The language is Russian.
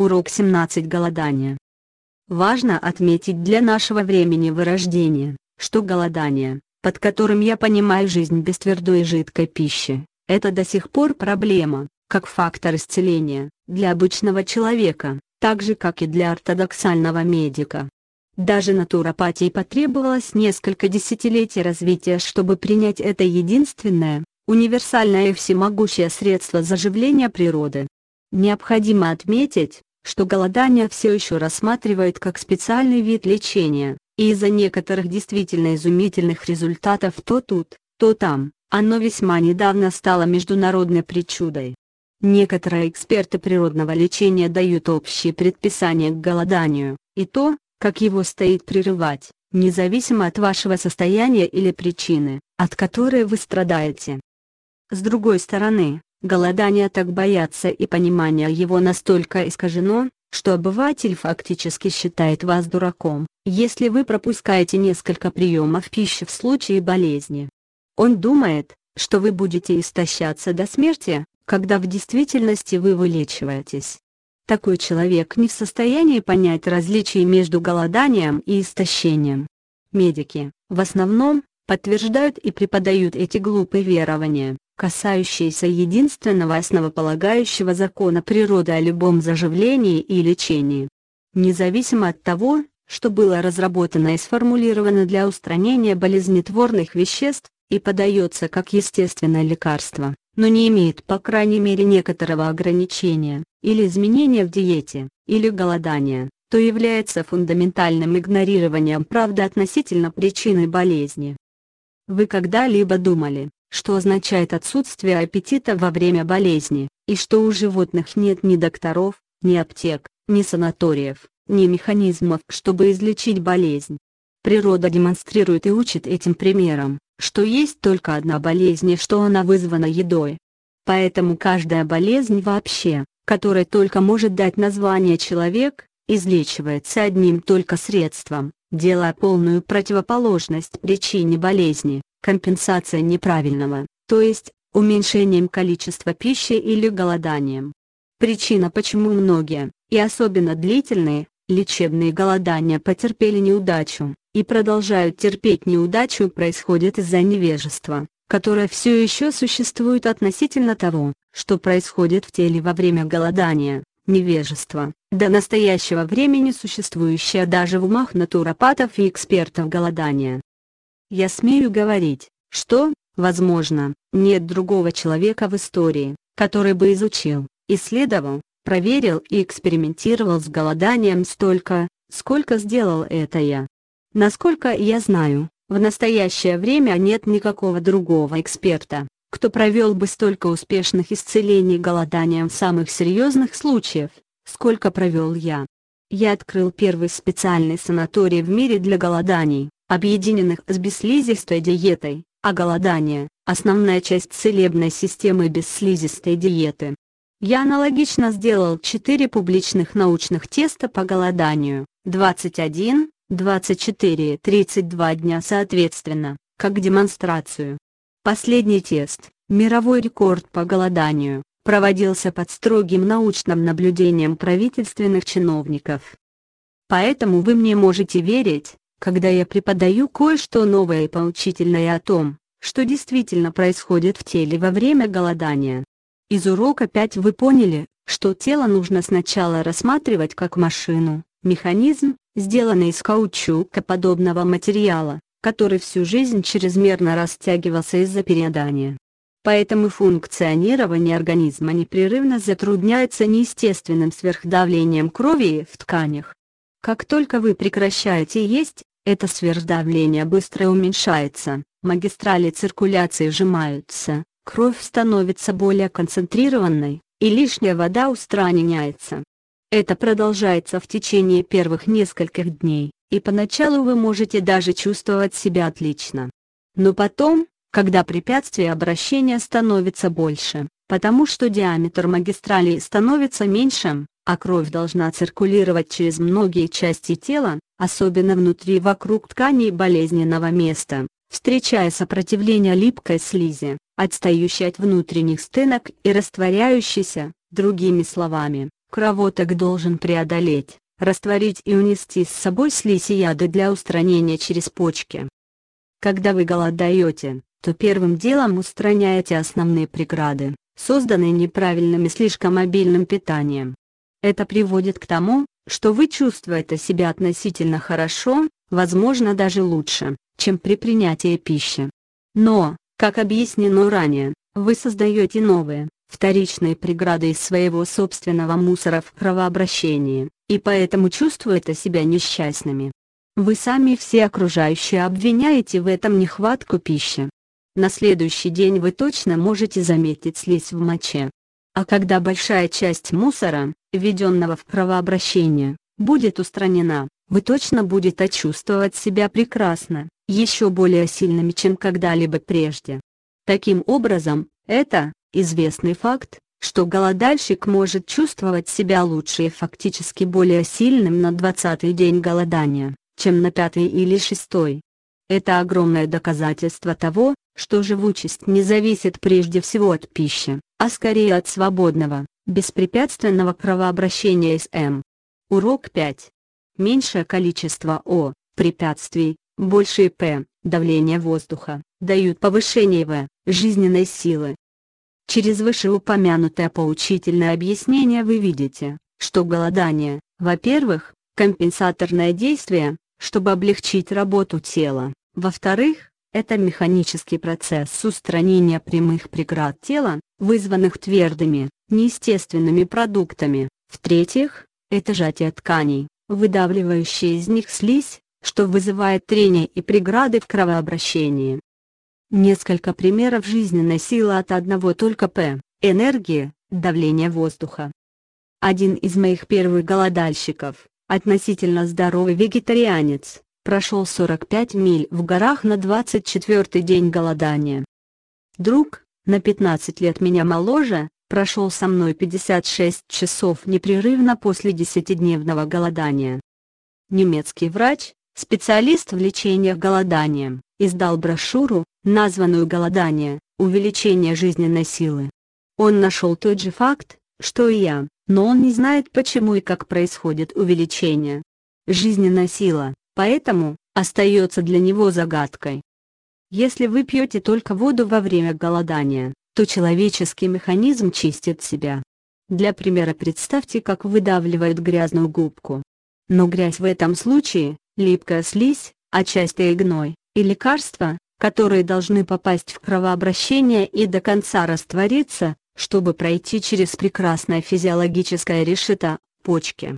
Урок 17 Голодание. Важно отметить для нашего времени вырождения, что голодание, под которым я понимаю жизнь без твердой и жидкой пищи, это до сих пор проблема, как фактор исцеления, для обычного человека, так же как и для ортодоксального медика. Даже натуропатии потребовалось несколько десятилетий развития, чтобы принять это единственное, универсальное и всемогущее средство заживления природы. Необходимо отметить, что голодание все еще рассматривают как специальный вид лечения, и из-за некоторых действительно изумительных результатов то тут, то там, оно весьма недавно стало международной причудой. Некоторые эксперты природного лечения дают общие предписания к голоданию, и то, как его стоит прерывать, независимо от вашего состояния или причины, от которой вы страдаете. С другой стороны, Голодание так боятся и понимание его настолько искажено, что обыватель фактически считает вас дураком, если вы пропускаете несколько приемов пищи в случае болезни. Он думает, что вы будете истощаться до смерти, когда в действительности вы вылечиваетесь. Такой человек не в состоянии понять различий между голоданием и истощением. Медики, в основном, подтверждают и преподают эти глупые верования, касающиеся единственного основополагающего закона природы о любом заживлении и лечении. Независимо от того, что было разработано и сформулировано для устранения болезнетворных веществ, и подается как естественное лекарство, но не имеет по крайней мере некоторого ограничения, или изменения в диете, или голодания, то является фундаментальным игнорированием правды относительно причины болезни. Вы когда-либо думали, что означает отсутствие аппетита во время болезни, и что у животных нет ни докторов, ни аптек, ни санаториев, ни механизмов, чтобы излечить болезнь. Природа демонстрирует и учит этим примером, что есть только одна болезнь и что она вызвана едой. Поэтому каждая болезнь вообще, которая только может дать название человек, излечивается одним только средством, делая полную противоположность причине болезни компенсация неправильного, то есть, уменьшением количества пищи или голоданием. Причина почему многие, и особенно длительные, лечебные голодания потерпели неудачу, и продолжают терпеть неудачу происходит из-за невежества, которое все еще существует относительно того, что происходит в теле во время голодания, невежество, до настоящего времени существующее даже в умах натуропатов и экспертов голодания. Я смею говорить, что, возможно, нет другого человека в истории, который бы изучил, исследовал, проверил и экспериментировал с голоданием столько, сколько сделал это я. Насколько я знаю, в настоящее время нет никакого другого эксперта, кто провел бы столько успешных исцелений голоданием в самых серьезных случаях, сколько провел я. Я открыл первый специальный санаторий в мире для голоданий, объединенных с бесслизистой диетой, а голодание – основная часть целебной системы бесслизистой диеты. Я аналогично сделал 4 публичных научных теста по голоданию, 21, 24 и 32 дня соответственно, как демонстрацию. Последний тест, мировой рекорд по голоданию, проводился под строгим научным наблюдением правительственных чиновников. Поэтому вы мне можете верить, когда я преподаю кое-что новое и поучительное о том, что действительно происходит в теле во время голодания. Из урока 5 вы поняли, что тело нужно сначала рассматривать как машину, механизм, сделанный из каучука подобного материала, который всю жизнь чрезмерно растягивался из-за переедания. Поэтому функционирование организма непрерывно затрудняется неестественным сверхдавлением крови в тканях. Как только вы прекращаете есть, это сверхдавление быстро уменьшается, магистрали циркуляции сжимаются, кровь становится более концентрированной, и лишняя вода устраняется. Это продолжается в течение первых нескольких дней, и поначалу вы можете даже чувствовать себя отлично. Но потом, когда препятствие обращения становится больше, потому что диаметр магистралей становится меньше, а кровь должна циркулировать через многие части тела, особенно внутри и вокруг тканей болезненного места, встречая сопротивление липкой слизи, отстающей от внутренних стенок и растворяющейся, другими словами, кровоток должен преодолеть, растворить и унести с собой слизь и яды для устранения через почки. Когда вы голодаете, то первым делом устраняете основные преграды, созданные неправильным и слишком обильным питанием. Это приводит к тому, что вы чувствуете себя относительно хорошо, возможно даже лучше, чем при принятии пищи. Но, как объяснено ранее, вы создаете новые, вторичные преграды из своего собственного мусора в кровообращении, и поэтому чувствуете себя несчастными. Вы сами все окружающие обвиняете в этом нехватку пищи. На следующий день вы точно можете заметить слизь в моче. А когда большая часть мусора, введенного в кровообращение, будет устранена, вы точно будете чувствовать себя прекрасно, еще более сильными, чем когда-либо прежде. Таким образом, это, известный факт, что голодальщик может чувствовать себя лучше и фактически более сильным на 20-й день голодания, чем на пятый или шестой. Это огромное доказательство того, что живучесть не зависит прежде всего от пищи, а скорее от свободного, беспрепятственного кровообращения СМ. Урок 5. Меньшее количество О, препятствий, большее П, давление воздуха, дают повышение В, жизненной силы. Через вышеупомянутое поучительное объяснение вы видите, что голодание, во-первых, компенсаторное действие, чтобы облегчить работу тела, во-вторых, это механический процесс устранения прямых преград тела, вызванных твердыми, неестественными продуктами. В-третьих, это сжатие тканей, выдавливающие из них слизь, что вызывает трение и преграды в кровообращении. Несколько примеров жизненной силы от одного только П. Энергия, давление воздуха. Один из моих первых голодальщиков, относительно здоровый вегетарианец, прошел 45 миль в горах на 24-й день голодания. Друг, на 15 лет меня моложе, прошел со мной 56 часов непрерывно после десятидневного голодания. Немецкий врач, специалист в лечении голоданием, издал брошюру, названную «Голодание. Увеличение жизненной силы». Он нашел тот же факт, что и я, но он не знает почему и как происходит увеличение. Жизненная сила, поэтому, остается для него загадкой. Если вы пьете только воду во время голодания, то человеческий механизм чистит себя. Для примера представьте, как выдавливают грязную губку. Но грязь в этом случае – липкая слизь, а часть гной, и лекарства, которые должны попасть в кровообращение и до конца раствориться, чтобы пройти через прекрасное физиологическое решето – почки.